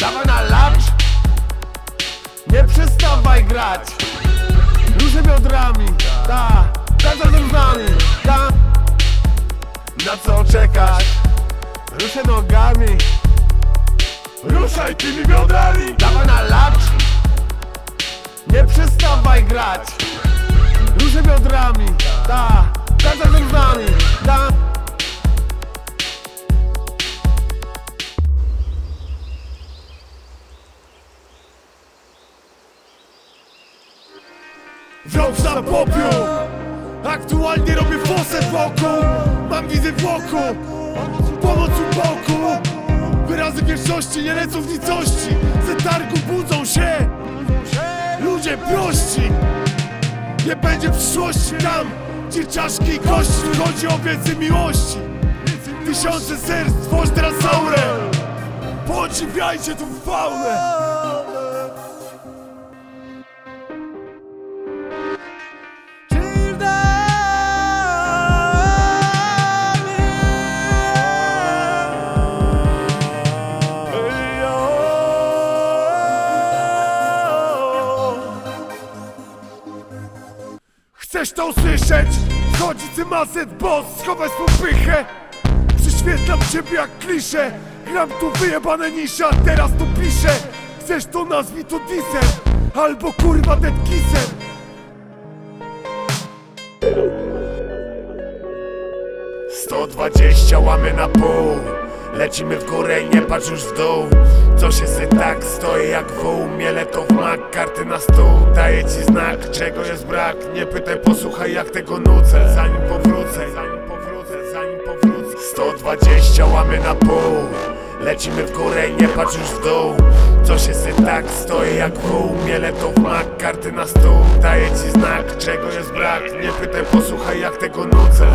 Dawaj na lunch. Nie przestawaj grać. Ruszę biodrami Ta, ta za z nami. Ta Na co czekać? Ruszę nogami. Ruszaj tymi biodrami. Dawaj na lunch. Nie przestawaj grać. Ruszę biodrami Ta, ta za z nami. Ta Wrąb na popiół. Aktualnie robię fosę wokół Mam widzę w oku. Pomoc u boku. Wyrazy wierszości nie lecą w nicości. Z targu budzą się Ludzie prości. Nie będzie przyszłości tam Gdzie czaszki i kości Chodzi o więcej miłości. Tysiące serc Tworz teraz aurę Podziwiajcie tą faunę Chcesz to usłyszeć? Chodzi cymaset boss, schowaj swą pychę. Przyświetlam ciebie jak klisze. Gram tu wyjebane nisze, a teraz tu piszę. Chcesz to nazwij to disem Albo kurwa dead kissem Sto dwadzieścia łamy na pół. Lecimy w górę i nie patrz już w dół. Co się sy tak stoi jak wół Miele to w mak, karty na stół. Daję ci czego jest brak? Nie pytaj, posłuchaj jak tego nucę. Zanim powrócę, zanim powrócę, zanim powrócę. 120 łamy na pół. Lecimy w górę i nie patrz już w dół. Co się sy tak stoi jak wół Miele to w mak, karty na stół. Daję ci znak, czego jest brak? Nie pytaj, posłuchaj jak tego nucę